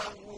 وَهُوَ